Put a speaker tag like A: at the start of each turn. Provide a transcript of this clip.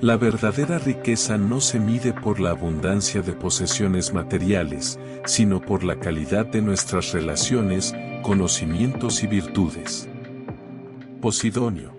A: La verdadera riqueza no se mide por la abundancia de posesiones materiales, sino por la calidad de nuestras relaciones, conocimientos y virtudes. Posidonio